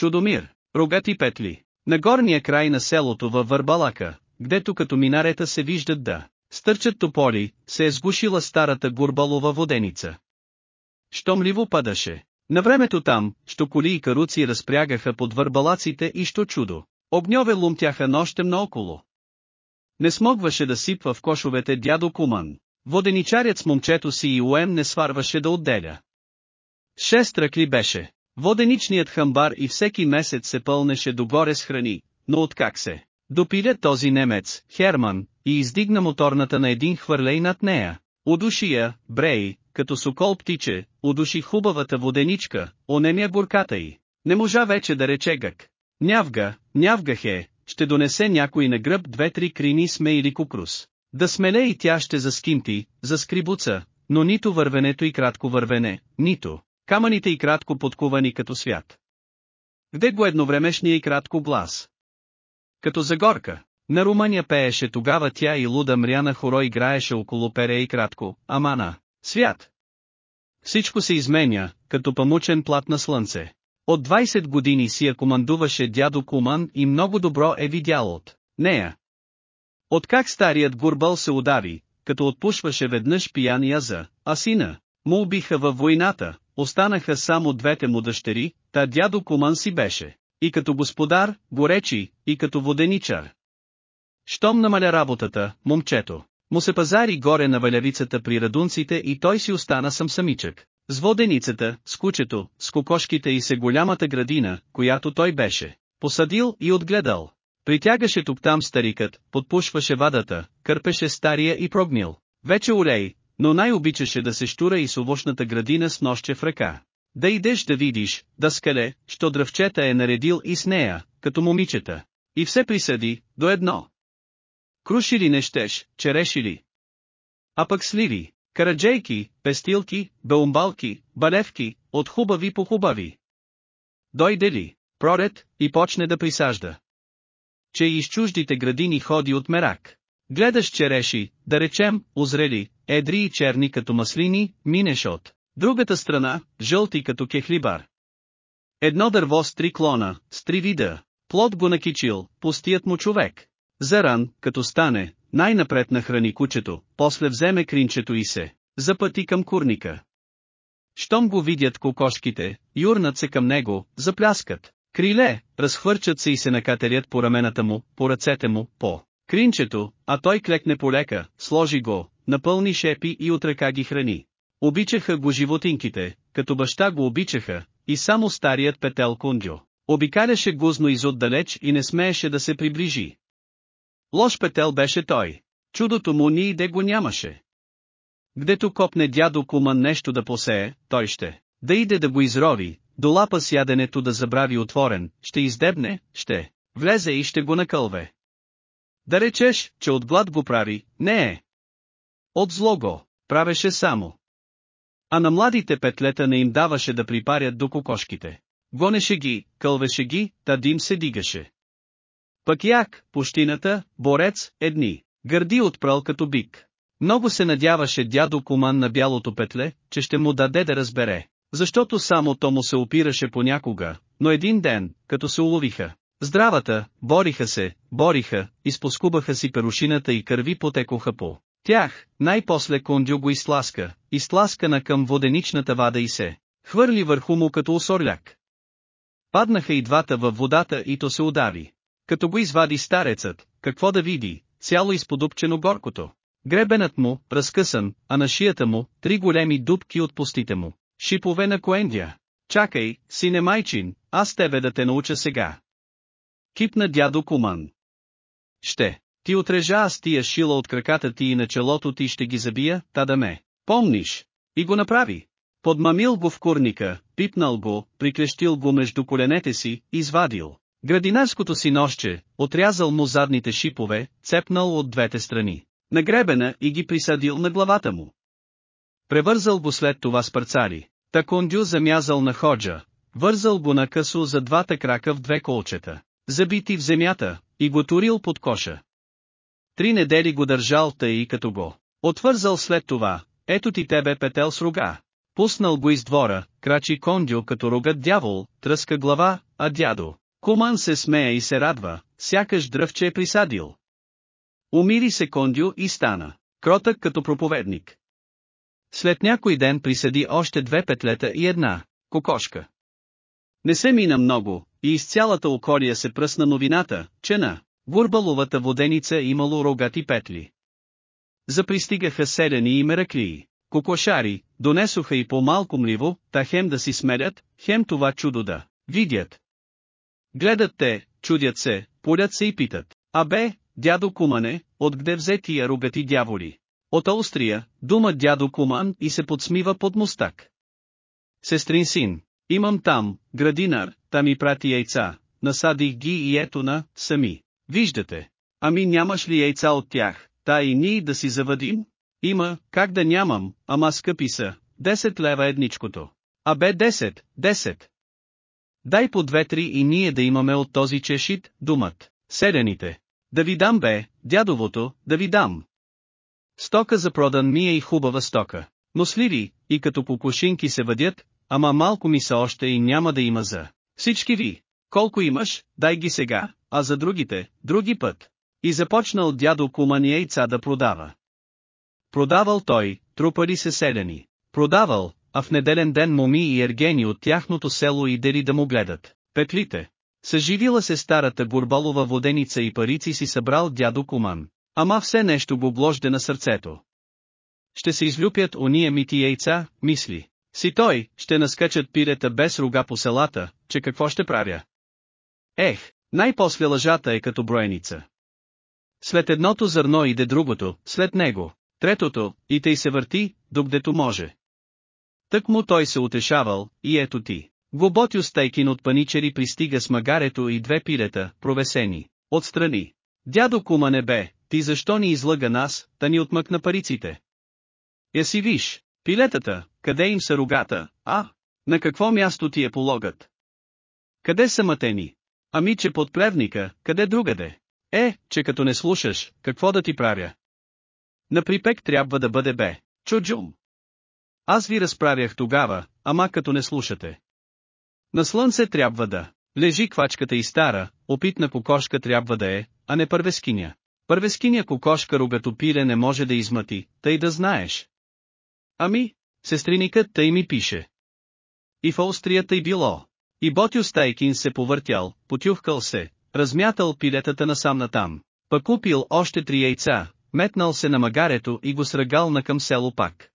Чудомир, рогати петли. На горния край на селото във Върбалака, гдето като минарета се виждат да стърчат тополи, се е сгушила старата гурбалова воденица. Щомливо падаше. На времето там, що коли и каруци разпрягаха под върбалаците и що чудо. Огньове лумтяха нощем наоколо. Не смогваше да сипва в кошовете дядо Куман. Воденичарят с момчето си и Уем не сварваше да отделя. Шест ръкли беше. Воденичният хамбар и всеки месец се пълнеше догоре с храни, но откак се. Допиля този немец, Херман, и издигна моторната на един хвърлей над нея. Удуши я, Брей, като сокол птиче, удуши хубавата воденичка, онемя горката й. Не можа вече да рече гък. Нявга, нявгахе, ще донесе някой на гръб две-три крини сме или кукрус. Да смеле и тя ще заскимти, за скрибуца, но нито вървенето и кратко вървене, нито камъните и кратко подкувани като свят. Где го едновремешния и кратко глас? Като загорка. На Румъния пееше тогава тя и луда мряна хоро играеше около пере и кратко, амана, свят. Всичко се изменя, като памучен плат на слънце. От 20 години си я командуваше дядо Куман и много добро е видял от нея. Откак старият гурбал се удари, като отпушваше веднъж пиян яза, а сина, му убиха във войната, останаха само двете му дъщери, та дядо Куман си беше. И като господар, горечи, и като воденичар. Щом намаля работата, момчето, му се пазари горе на валявицата при радунците и той си остана сам самичък. С воденицата, с кучето, с кокошките и се голямата градина, която той беше посадил и отгледал. Притягаше тук-там старикът, подпушваше вадата, кърпеше стария и прогнил. Вече олей, но най-обичаше да се штура и с овощната градина с нощче в ръка. Да идеш да видиш, да скале, що дръвчета е наредил и с нея, като момичета. И все присъди, до едно. Круши ли не щеш, череши ли? А пък сливи, караджейки, пестилки, беумбалки, балевки, от хубави по хубави. Дойде ли, проред, и почне да присажда. Че и из чуждите градини ходи от мерак. Гледаш череши, да речем, озрели, едри и черни като маслини, минеш от другата страна, жълти като кехлибар. Едно дърво с три клона, с три вида, плод го накичил, пустият му човек. Заран, като стане, най-напред нахрани кучето, после вземе кринчето и се запъти към курника. Щом го видят кокошките, юрнат се към него, запляскат. Криле, разхвърчат се и се накатерят по рамената му, по ръцете му, по кринчето, а той клекне полека, сложи го, напълни шепи и от ръка ги храни. Обичаха го животинките, като баща го обичаха, и само старият петел кундю. Обикаляше гузно изотдалеч и не смееше да се приближи. Лош петел беше той. Чудото му ни иде го нямаше. Гдето копне дядо Куман нещо да посее, той ще. Да иде да го изрови, до лапа с яденето да забрави отворен, ще издебне, ще. Влезе и ще го накълве. Да речеш, че от глад го прави, не е. От зло го, правеше само. А на младите петлета не им даваше да припарят до кокошките. Гонеше ги, кълвеше ги, та дим се дигаше. Пък як, пущината, борец, едни, гърди отпрал като бик. Много се надяваше дядо Коман на бялото петле, че ще му даде да разбере, защото само то му се опираше понякога, но един ден, като се уловиха. Здравата, бориха се, бориха, изпоскубаха си перушината и кърви потекоха по тях, най-после кондю го изтласка, изтласкана към воденичната вада и се хвърли върху му като усорляк. Паднаха и двата във водата и то се удари. Като го извади старецът, какво да види, цяло изподупчено горкото. Гребенът му, разкъсан, а на шията му, три големи дубки от пустите му. Шипове на коендия. Чакай, сине майчин, аз тебе да те науча сега. Кипна дядо Куман. Ще. Ти отрежа аз тия шила от краката ти и на челото ти ще ги забия, та да ме. Помниш. И го направи. Подмамил го в курника, пипнал го, приклещил го между коленете си, извадил. Градинарското си нощче, отрязал му задните шипове, цепнал от двете страни. Нагребена и ги присадил на главата му. Превързал го след това с парцари. Такондю замязал на ходжа, вързал го на късо за двата крака в две колчета, забити в земята, и го турил под коша. Три недели го държал тъй и като го. Отвързал след това, ето ти тебе петел с рога. Пуснал го из двора, крачи кондю като рогът дявол, тръска глава, а дядо. Куман се смее и се радва, сякаш дръвче е присадил. Умири се кондю и стана, кротък като проповедник. След някой ден присъди още две петлета и една, кокошка. Не се мина много, и из цялата околия се пръсна новината, че на Гурбаловата воденица имало рогати петли. Запристигаха селени и мераклии, кокошари, донесоха и по-малко мливо, та хем да си смелят, хем това чудо да видят. Гледат те, чудят се, полят се и питат. А бе, дядо Кумане, откъде взе тия рогати дяволи? От Аустрия, дума дядо Куман и се подсмива под мустак. Сестрин син, имам там, градинар, там и прати яйца, насадих ги и ето на, сами. Виждате. Ами нямаш ли яйца от тях, та и ние да си завадим? Има, как да нямам, ама скъпи са, 10 лева едничкото. А бе 10, 10. Дай по две-три и ние да имаме от този чешит, думат, седените. Да ви дам бе, дядовото, да ви дам. Стока за продан ми е и хубава стока. Но сливи, и като кукушинки се въдят, ама малко ми са още и няма да има за всички ви. Колко имаш, дай ги сега, а за другите, други път. И започнал дядо Куман яйца да продава. Продавал той, трупали се седени. Продавал, а в неделен ден моми и ергени от тяхното село идели да му гледат. Петлите. Съживила се старата бурбалова воденица и парици си събрал дядо Куман. Ама все нещо го бложде на сърцето. Ще се излюпят ония мити яйца, мисли. Си той, ще наскачат пирета без рога по селата, че какво ще правя? Ех, най-после лъжата е като броеница. След едното зърно иде другото, след него, третото, и тъй се върти, докъдето може. Тък му той се утешавал, и ето ти. Глоботю Стайкин от паничери пристига с магарето и две пилета, провесени. Отстрани. Дядо кума не бе, ти защо ни излъга нас, та ни отмъкна париците? Я си виж, пилетата, къде им са рогата, а? На какво място ти е пологът? Къде са матени? Ами че под плевника, къде другаде? Е, че като не слушаш, какво да ти правя? На припек трябва да бъде бе, чуджум. Аз ви разправях тогава, ама като не слушате. На слънце трябва да лежи квачката и стара, опитна кокошка трябва да е, а не първескиня. Първескиня кокошка рогатопире не може да измъти, тъй да знаеш. Ами, сестриникът тъй ми пише. И в Аустрията и било. И Ботю Стайкин се повъртял, потюхкал се, размятал пилетата насам натам, пък купил още три яйца, метнал се на магарето и го сръгал на към село пак.